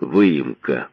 Выемка.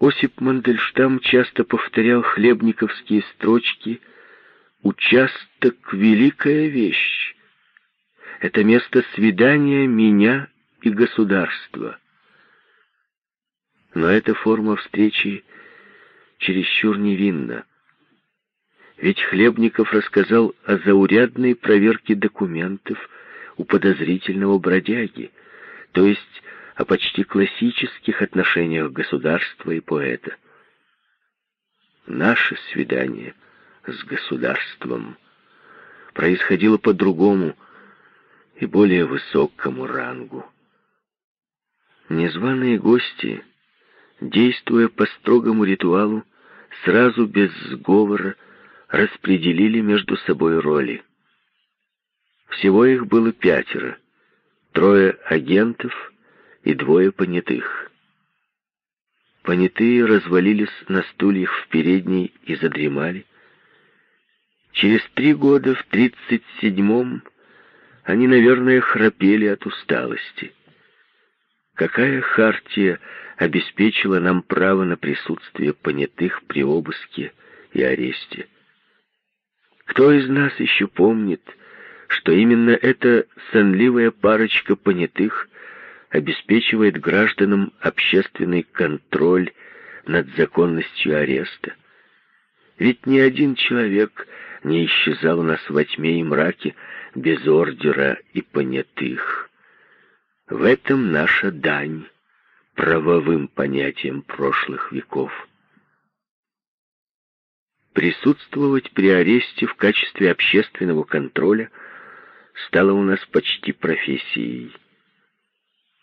Осип Мандельштам часто повторял хлебниковские строчки «Участок — великая вещь. Это место свидания меня и государства». Но эта форма встречи чересчур невинна. Ведь Хлебников рассказал о заурядной проверке документов у подозрительного бродяги, то есть о почти классических отношениях государства и поэта. Наше свидание с государством происходило по другому и более высокому рангу. Незваные гости, действуя по строгому ритуалу, сразу без сговора распределили между собой роли. Всего их было пятеро, трое агентов и двое понятых. Понятые развалились на стульях в передней и задремали. Через три года, в тридцать седьмом, они, наверное, храпели от усталости. Какая хартия обеспечила нам право на присутствие понятых при обыске и аресте? Кто из нас еще помнит, что именно эта сонливая парочка понятых обеспечивает гражданам общественный контроль над законностью ареста. Ведь ни один человек не исчезал у нас во тьме и мраке без ордера и понятых. В этом наша дань правовым понятиям прошлых веков. Присутствовать при аресте в качестве общественного контроля стало у нас почти профессией.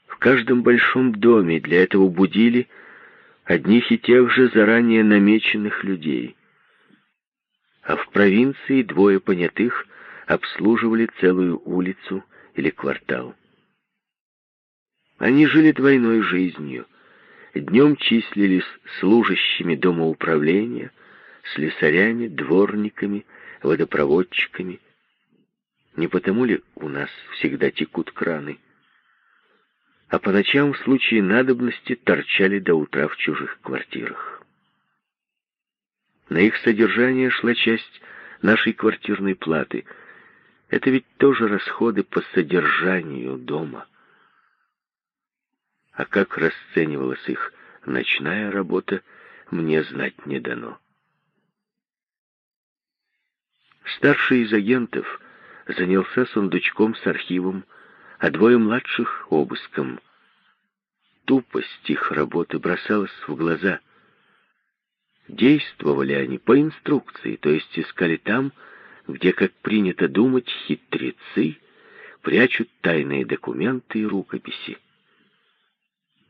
В каждом большом доме для этого будили одних и тех же заранее намеченных людей. А в провинции двое понятых обслуживали целую улицу или квартал. Они жили двойной жизнью. Днем числились служащими домоуправления, слесарями, дворниками, водопроводчиками. Не потому ли у нас всегда текут краны? а по ночам в случае надобности торчали до утра в чужих квартирах. На их содержание шла часть нашей квартирной платы. Это ведь тоже расходы по содержанию дома. А как расценивалась их ночная работа, мне знать не дано. Старший из агентов занялся сундучком с архивом, а двое младших — обыском. Тупость их работы бросалась в глаза. Действовали они по инструкции, то есть искали там, где, как принято думать, хитрецы прячут тайные документы и рукописи.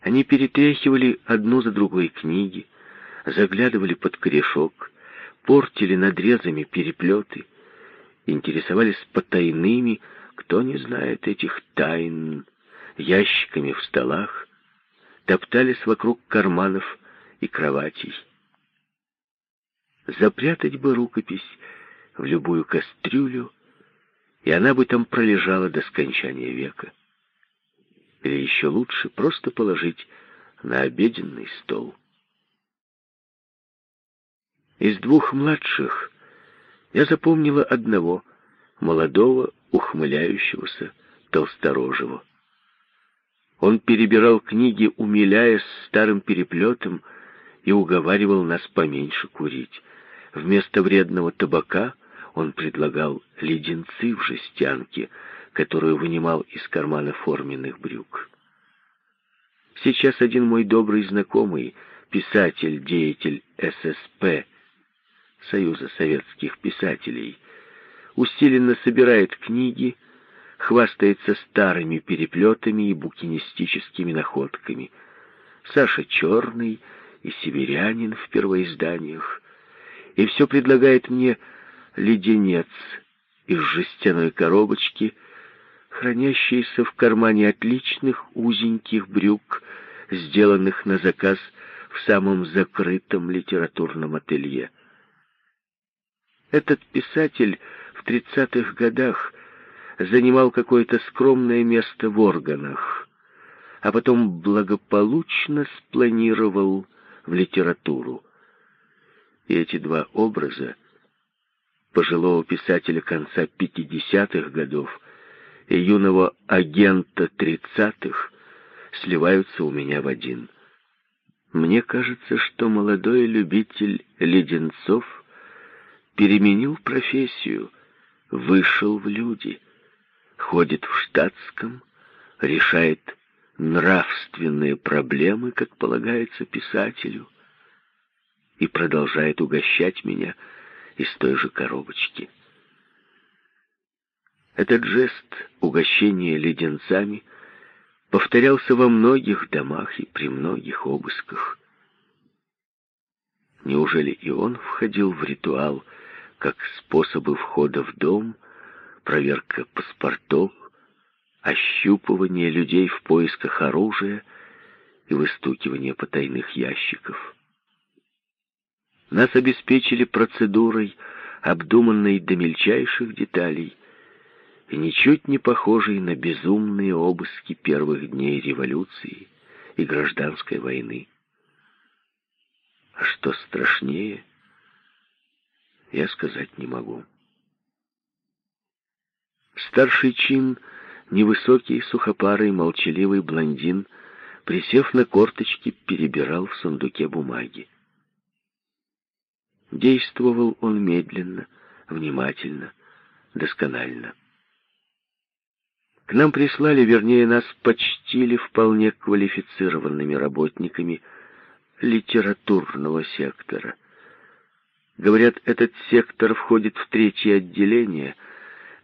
Они перетряхивали одну за другой книги, заглядывали под корешок, портили надрезами переплеты, интересовались потайными, кто не знает этих тайн, ящиками в столах, топтались вокруг карманов и кроватей. Запрятать бы рукопись в любую кастрюлю, и она бы там пролежала до скончания века. Или еще лучше просто положить на обеденный стол. Из двух младших я запомнила одного, молодого, ухмыляющегося, толсторожего. Он перебирал книги, умиляясь старым переплетом, и уговаривал нас поменьше курить. Вместо вредного табака он предлагал леденцы в жестянке, которую вынимал из кармана форменных брюк. Сейчас один мой добрый знакомый, писатель, деятель ССП, Союза советских писателей, усиленно собирает книги, хвастается старыми переплетами и букинистическими находками. Саша Черный и Северянин в первоизданиях. И все предлагает мне леденец из жестяной коробочки, хранящийся в кармане отличных узеньких брюк, сделанных на заказ в самом закрытом литературном ателье. Этот писатель в тридцатых годах занимал какое-то скромное место в органах, а потом благополучно спланировал в литературу. И эти два образа пожилого писателя конца 50-х годов и юного агента 30-х сливаются у меня в один. Мне кажется, что молодой любитель леденцов переменил профессию, вышел в люди, ходит в штатском, решает нравственные проблемы, как полагается писателю, и продолжает угощать меня из той же коробочки. Этот жест угощения леденцами повторялся во многих домах и при многих обысках. Неужели и он входил в ритуал, как способы входа в дом, проверка паспортов, ощупывание людей в поисках оружия и выстукивание потайных ящиков? Нас обеспечили процедурой, обдуманной до мельчайших деталей, и ничуть не похожей на безумные обыски первых дней революции и гражданской войны. А что страшнее, я сказать не могу. Старший чин, невысокий, сухопарый, молчаливый блондин, присев на корточки, перебирал в сундуке бумаги. Действовал он медленно, внимательно, досконально. К нам прислали, вернее, нас почтили вполне квалифицированными работниками литературного сектора. Говорят, этот сектор входит в третье отделение,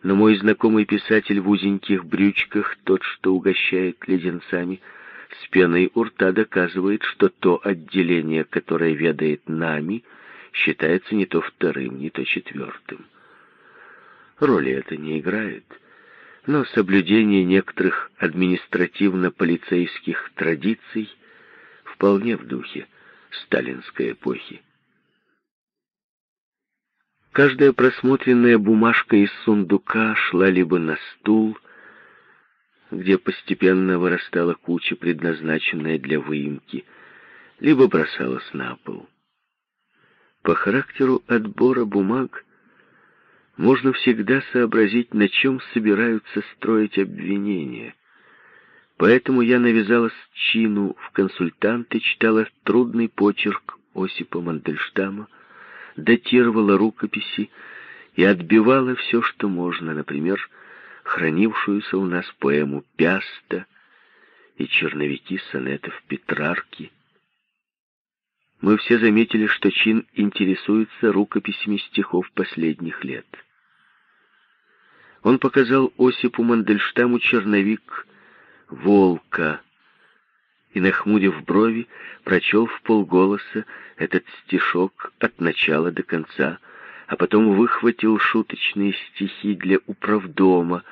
но мой знакомый писатель в узеньких брючках, тот, что угощает леденцами, с пеной у рта доказывает, что то отделение, которое ведает нами, считается не то вторым, не то четвертым. Роли это не играет но соблюдение некоторых административно-полицейских традиций вполне в духе сталинской эпохи. Каждая просмотренная бумажка из сундука шла либо на стул, где постепенно вырастала куча, предназначенная для выемки, либо бросалась на пол. По характеру отбора бумаг можно всегда сообразить, на чем собираются строить обвинения. Поэтому я навязалась чину в консультанты, читала трудный почерк Осипа Мандельштама, датировала рукописи и отбивала все, что можно, например, хранившуюся у нас поэму «Пяста» и черновики сонетов Петрарки. Мы все заметили, что Чин интересуется рукописями стихов последних лет. Он показал Осипу Мандельштаму черновик «Волка» и, нахмурив брови, прочел в полголоса этот стишок от начала до конца, а потом выхватил шуточные стихи для управдома,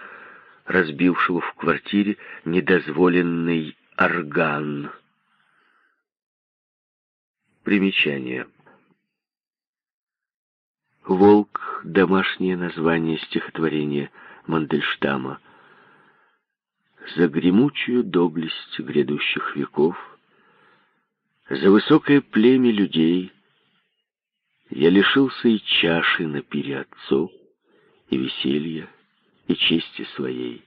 разбившего в квартире недозволенный орган. Примечание. «Волк» — домашнее название стихотворения Мандельштама. За гремучую доблесть грядущих веков, за высокое племя людей я лишился и чаши на пире отцов, и веселья, и чести своей.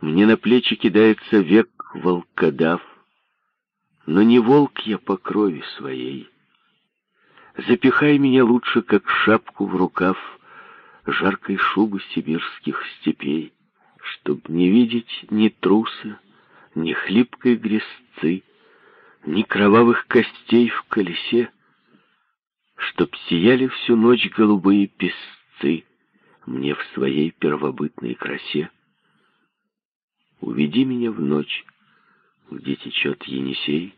Мне на плечи кидается век волкодав, но не волк я по крови своей. Запихай меня лучше, как шапку в рукав жаркой шубы сибирских степей, Чтоб не видеть ни труса, ни хлипкой грязцы, Ни кровавых костей в колесе, Чтоб сияли всю ночь голубые песцы Мне в своей первобытной красе. Уведи меня в ночь, где течет Енисей,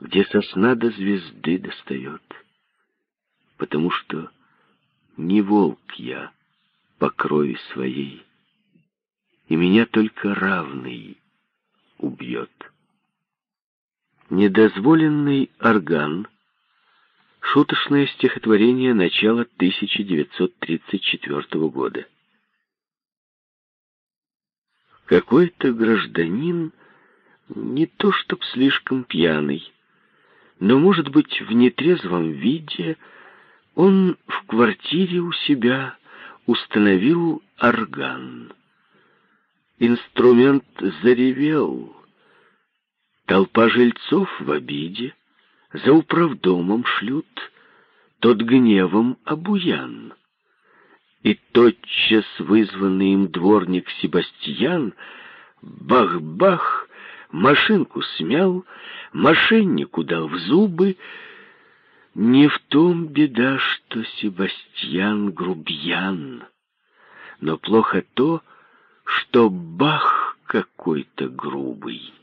где сосна до звезды достает. Потому что не волк я по крови своей, и меня только равный убьет. Недозволенный орган — шуточное стихотворение начала 1934 года. Какой-то гражданин, не то чтоб слишком пьяный, но, может быть, в нетрезвом виде, он в квартире у себя установил орган. Инструмент заревел. Толпа жильцов в обиде, за управдомом шлют, тот гневом обуян. И тотчас вызванный им дворник Себастьян бах-бах машинку смял, мошеннику дал в зубы. Не в том беда, что Себастьян грубьян, но плохо то, что бах какой-то грубый.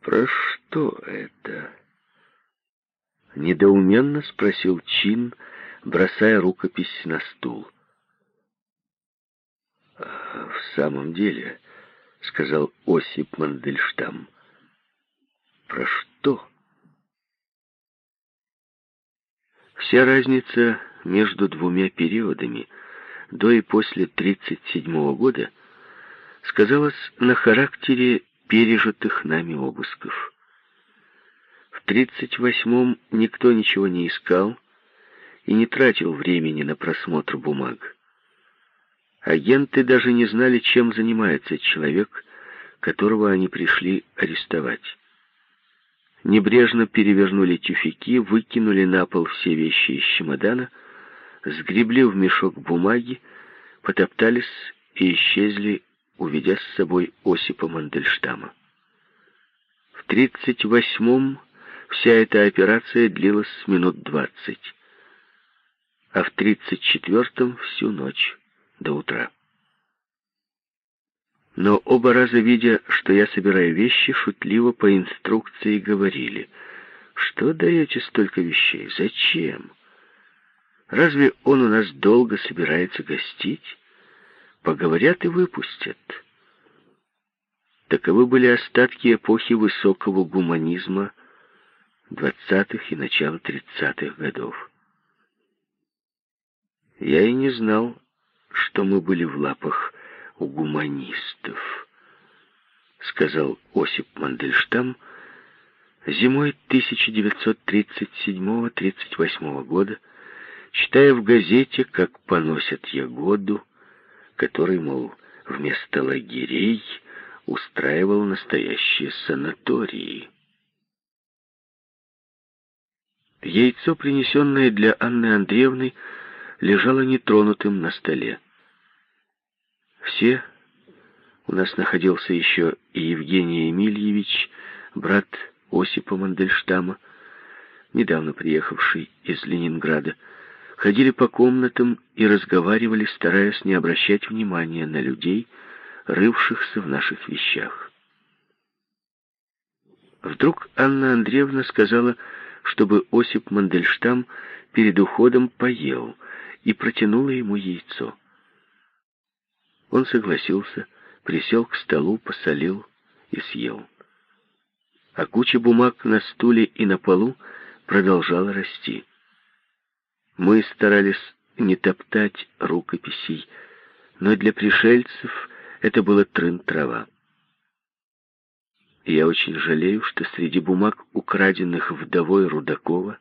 «Про что это?» Недоуменно спросил Чин, бросая рукопись на стул. «В самом деле...» — сказал Осип Мандельштам. «Про что?» Вся разница между двумя периодами, до и после 1937 года, сказалась на характере пережитых нами обысков. В 1938-м никто ничего не искал и не тратил времени на просмотр бумаг. Агенты даже не знали, чем занимается человек, которого они пришли арестовать. Небрежно перевернули тюфяки, выкинули на пол все вещи из чемодана, сгребли в мешок бумаги, потоптались и исчезли, уведя с собой Осипа Мандельштама. В 38-м вся эта операция длилась минут двадцать, а в 34-м всю ночь до утра. Но оба раза, видя, что я собираю вещи, шутливо по инструкции говорили, «Что даете столько вещей? Зачем? Разве он у нас долго собирается гостить? Поговорят и выпустят». Таковы были остатки эпохи высокого гуманизма двадцатых и начала тридцатых годов. Я и не знал, что мы были в лапах у гуманистов, сказал Осип Мандельштам зимой 1937-38 года, читая в газете, как поносят ягоду, который, мол, вместо лагерей устраивал настоящие санатории. Яйцо, принесенное для Анны Андреевны, лежало нетронутым на столе. Все, у нас находился еще и Евгений Емельевич, брат Осипа Мандельштама, недавно приехавший из Ленинграда, ходили по комнатам и разговаривали, стараясь не обращать внимания на людей, рывшихся в наших вещах. Вдруг Анна Андреевна сказала, чтобы Осип Мандельштам перед уходом поел — и протянула ему яйцо. Он согласился, присел к столу, посолил и съел. А куча бумаг на стуле и на полу продолжала расти. Мы старались не топтать рукописей, но для пришельцев это было трын-трава. Я очень жалею, что среди бумаг, украденных вдовой Рудакова,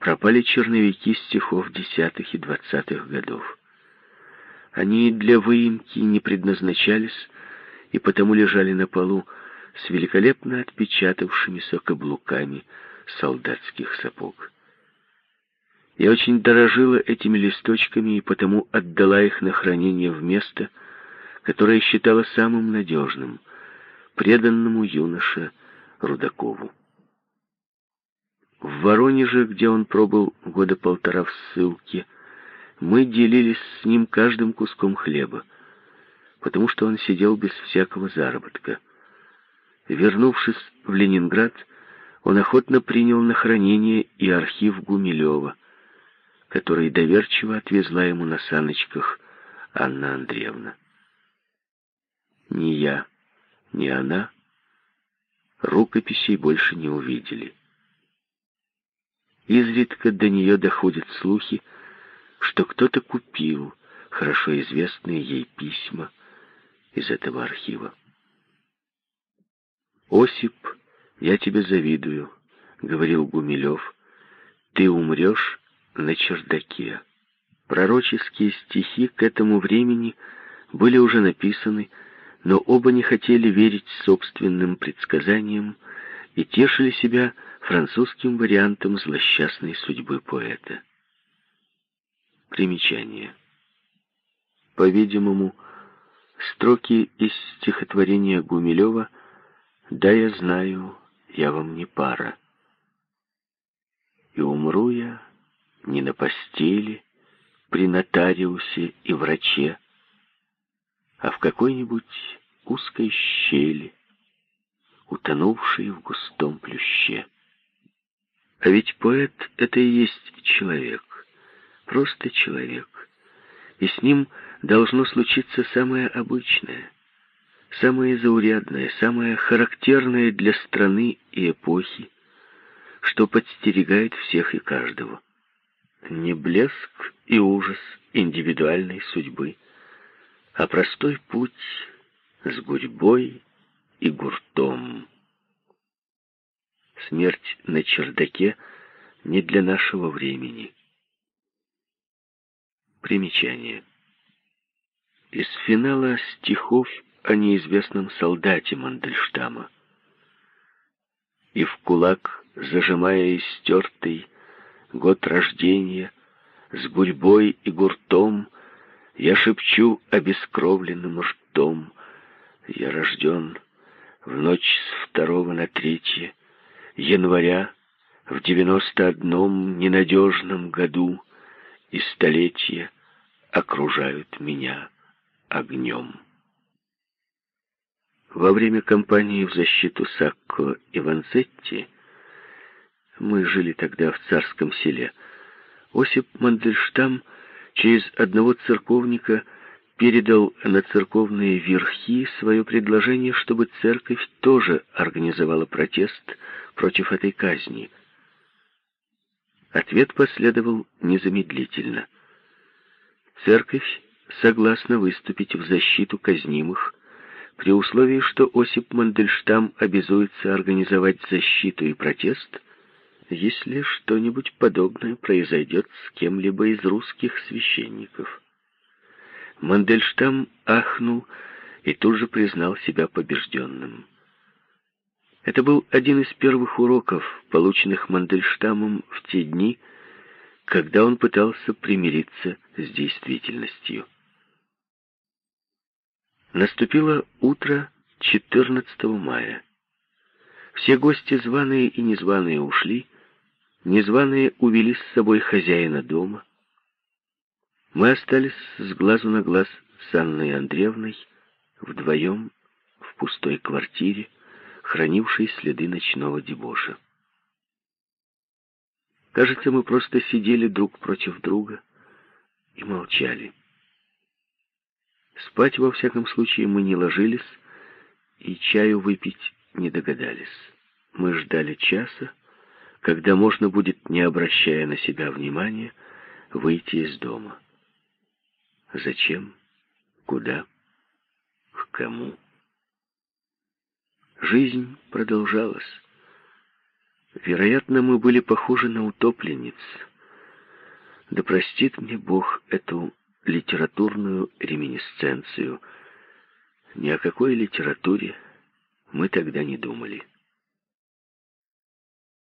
пропали черновики стихов десятых и двадцатых годов. Они для выемки не предназначались и потому лежали на полу с великолепно отпечатавшимися каблуками солдатских сапог. Я очень дорожила этими листочками и потому отдала их на хранение в место, которое считала самым надежным, преданному юноше Рудакову. В Воронеже, где он пробыл года полтора в ссылке, мы делились с ним каждым куском хлеба, потому что он сидел без всякого заработка. Вернувшись в Ленинград, он охотно принял на хранение и архив Гумилева, который доверчиво отвезла ему на саночках Анна Андреевна. Ни я, ни она рукописей больше не увидели. Изредка до нее доходят слухи, что кто-то купил хорошо известные ей письма из этого архива. «Осип, я тебе завидую», — говорил Гумилев. «Ты умрешь на чердаке». Пророческие стихи к этому времени были уже написаны, но оба не хотели верить собственным предсказаниям и тешили себя французским вариантом злосчастной судьбы поэта. Примечание. По-видимому, строки из стихотворения Гумилева «Да, я знаю, я вам не пара». И умру я не на постели, при нотариусе и враче, а в какой-нибудь узкой щели, утонувшей в густом плюще. А ведь поэт — это и есть человек, просто человек, и с ним должно случиться самое обычное, самое заурядное, самое характерное для страны и эпохи, что подстерегает всех и каждого. Не блеск и ужас индивидуальной судьбы, а простой путь с гурьбой и гуртом. Смерть на чердаке не для нашего времени. Примечание. Из финала стихов о неизвестном солдате Мандельштама. И в кулак, зажимая истертый год рождения, с гурьбой и гуртом, я шепчу обескровленным ртом, я рожден в ночь с второго на третье января в девяносто одном ненадежном году и столетия окружают меня огнем. Во время кампании в защиту Сакко и Ванзетти мы жили тогда в царском селе. Осип Мандельштам через одного церковника передал на церковные верхи свое предложение, чтобы церковь тоже организовала протест против этой казни – Ответ последовал незамедлительно. Церковь согласна выступить в защиту казнимых, при условии, что Осип Мандельштам обязуется организовать защиту и протест, если что-нибудь подобное произойдет с кем-либо из русских священников. Мандельштам ахнул и тут же признал себя побежденным. Это был один из первых уроков, полученных Мандельштамом в те дни, когда он пытался примириться с действительностью. Наступило утро 14 мая. Все гости, званые и незваные, ушли. Незваные увели с собой хозяина дома. Мы остались с глазу на глаз с Анной Андреевной вдвоем в пустой квартире, хранивший следы ночного дебоша. Кажется, мы просто сидели друг против друга и молчали. Спать, во всяком случае, мы не ложились и чаю выпить не догадались. Мы ждали часа, когда можно будет, не обращая на себя внимания, выйти из дома. Зачем? Куда? К кому? Жизнь продолжалась. Вероятно, мы были похожи на утопленниц. Да простит мне Бог эту литературную реминисценцию. Ни о какой литературе мы тогда не думали.